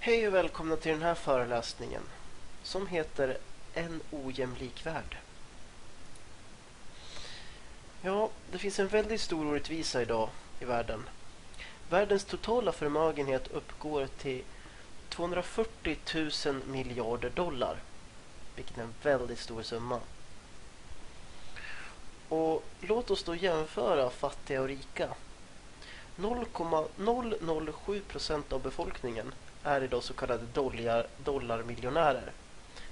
Hej och välkomna till den här föreläsningen som heter En ojämlik värld. Ja, det finns en väldigt stor orättvisa idag i världen. Världens totala förmögenhet uppgår till 240 000 miljarder dollar, vilket är en väldigt stor summa. Och låt oss då jämföra fattiga och rika. 0,007 procent av befolkningen är idag så kallade dollar, dollarmiljonärer.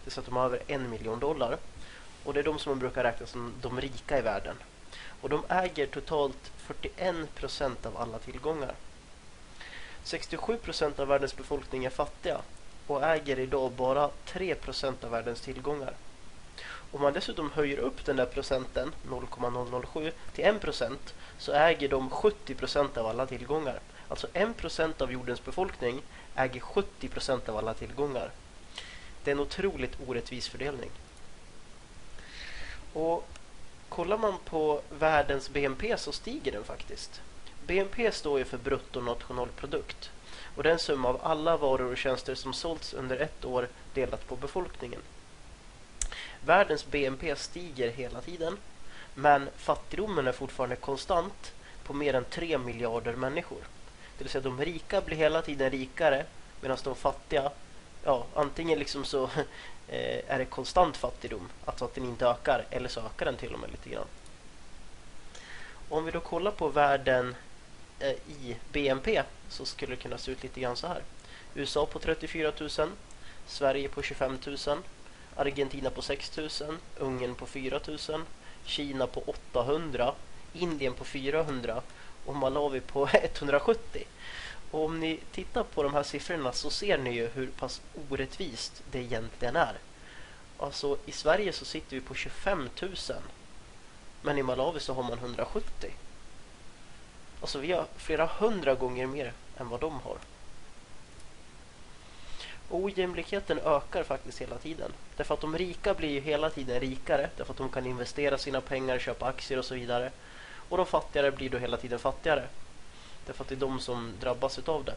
Det är så att de har över en miljon dollar. Och det är de som man brukar räkna som de rika i världen. Och de äger totalt 41 procent av alla tillgångar. 67 procent av världens befolkning är fattiga och äger idag bara 3 procent av världens tillgångar. Om man dessutom höjer upp den där procenten, 0,007, till 1% så äger de 70 procent av alla tillgångar. Alltså 1% av jordens befolkning äger 70% av alla tillgångar. Det är en otroligt orättvis fördelning. Och kollar man på världens BNP så stiger den faktiskt. BNP står ju för bruttonationalprodukt och det är en summa av alla varor och tjänster som sålts under ett år delat på befolkningen. Världens BNP stiger hela tiden men fattigdomen är fortfarande konstant på mer än 3 miljarder människor. Det vill säga de rika blir hela tiden rikare medan de fattiga, ja antingen liksom så eh, är det konstant fattigdom, alltså att den inte ökar, eller så ökar den till och med lite grann. Om vi då kollar på världen eh, i BNP så skulle det kunna se ut lite grann så här. USA på 34 000, Sverige på 25 000, Argentina på 6 000, Ungern på 4 000, Kina på 800, Indien på 400 och Malawi på 170. Och om ni tittar på de här siffrorna så ser ni ju hur pass orättvist det egentligen är. Alltså i Sverige så sitter vi på 25 000 men i Malawi så har man 170. Alltså vi har flera hundra gånger mer än vad de har. Ojämlikheten ökar faktiskt hela tiden. Därför att de rika blir ju hela tiden rikare. Därför att de kan investera sina pengar, köpa aktier och så vidare. Och de fattigare blir då hela tiden fattigare. Därför att det är de som drabbas av det.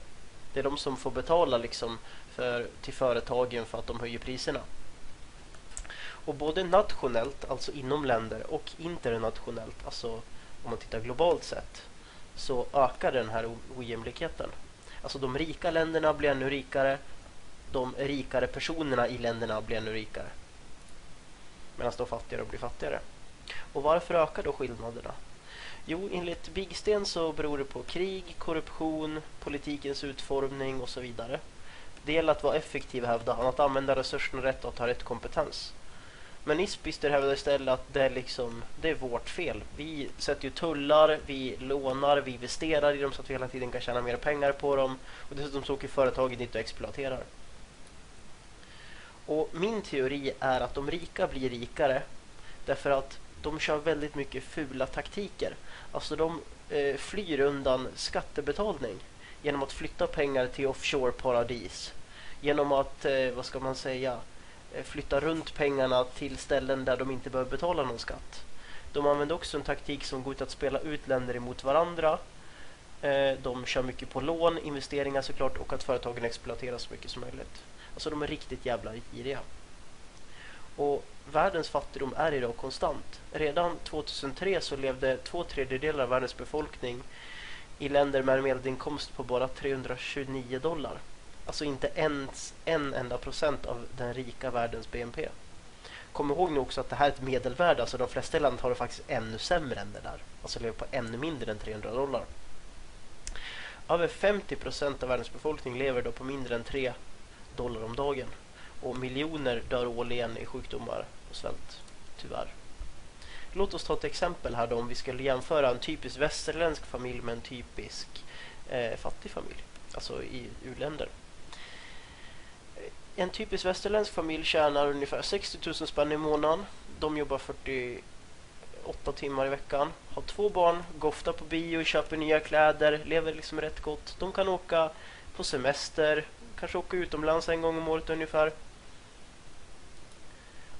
Det är de som får betala liksom för, till företagen för att de höjer priserna. Och både nationellt, alltså inom länder, och internationellt, alltså om man tittar globalt sett, så ökar den här ojämlikheten. Alltså de rika länderna blir ännu rikare, de rikare personerna i länderna blir ännu rikare. Medan de fattigare blir fattigare. Och varför ökar då skillnaderna? Jo, enligt Bigsten så beror det på krig, korruption, politikens utformning och så vidare. Det gäller att vara effektiv hävdar han, att använda resurserna rätt och att ha rätt kompetens. Men Isbister hävdar istället att det är, liksom, det är vårt fel. Vi sätter ju tullar, vi lånar, vi investerar i dem så att vi hela tiden kan tjäna mer pengar på dem. Och dessutom så åker företagen dit och exploaterar. Och min teori är att de rika blir rikare därför att de kör väldigt mycket fula taktiker. Alltså de eh, flyr undan skattebetalning genom att flytta pengar till offshore-paradis. Genom att, eh, vad ska man säga, eh, flytta runt pengarna till ställen där de inte behöver betala någon skatt. De använder också en taktik som går ut att spela ut länder emot varandra. Eh, de kör mycket på lån, investeringar såklart och att företagen exploateras så mycket som möjligt. Alltså de är riktigt jävla giriga. Och världens fattigdom är idag konstant. Redan 2003 så levde två tredjedelar av världens befolkning i länder med en medelinkomst på bara 329 dollar. Alltså inte ens en enda procent av den rika världens BNP. Kom ihåg nu också att det här är ett medelvärde. Alltså de flesta länder har det faktiskt ännu sämre än det där. Alltså lever på ännu mindre än 300 dollar. Över 50 % av världens befolkning lever då på mindre än 3 dollar om dagen. Och miljoner dör årligen i sjukdomar och svält, tyvärr. Låt oss ta ett exempel här då om vi skulle jämföra en typisk västerländsk familj med en typisk eh, fattig familj. Alltså i u-länder. En typisk västerländsk familj tjänar ungefär 60 000 spänn i månaden. De jobbar 40 48 timmar i veckan. Har två barn, går ofta på bio, köper nya kläder, lever liksom rätt gott. De kan åka på semester, kanske åka utomlands en gång om året ungefär.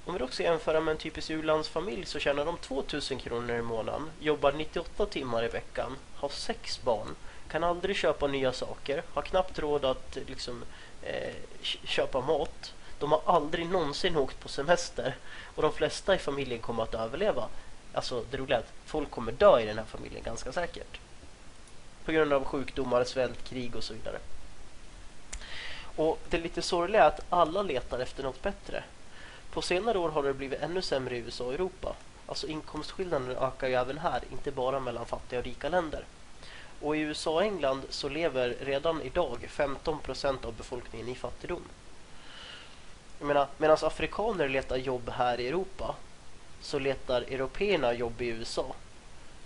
Om vi också jämför med en typisk u-landsfamilj så tjänar de 2000 kronor i månaden, jobbar 98 timmar i veckan, har sex barn, kan aldrig köpa nya saker, har knappt råd att liksom, eh, köpa mat. De har aldrig någonsin åkt på semester och de flesta i familjen kommer att överleva. Alltså det roliga är att folk kommer dö i den här familjen ganska säkert. På grund av sjukdomar, svält, krig och så vidare. Och det lite sorgliga är att alla letar efter något bättre. På senare år har det blivit ännu sämre i USA och Europa. Alltså inkomstskillnaden ökar ju även här, inte bara mellan fattiga och rika länder. Och i USA och England så lever redan idag 15% av befolkningen i fattigdom. Jag menar, medan afrikaner letar jobb här i Europa så letar européerna jobb i USA.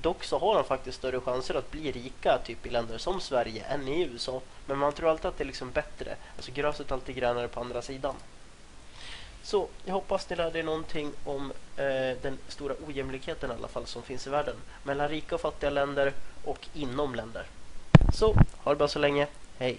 Dock så har de faktiskt större chanser att bli rika typ i länder som Sverige än i USA. Men man tror alltid att det är liksom bättre. Alltså gräset är alltid grönare på andra sidan. Så jag hoppas ni lärde er någonting om eh, den stora ojämlikheten i alla fall som finns i världen. Mellan rika och fattiga länder och inom länder. Så, ha det bra så länge. Hej!